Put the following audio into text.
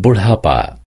बुढ़ापा।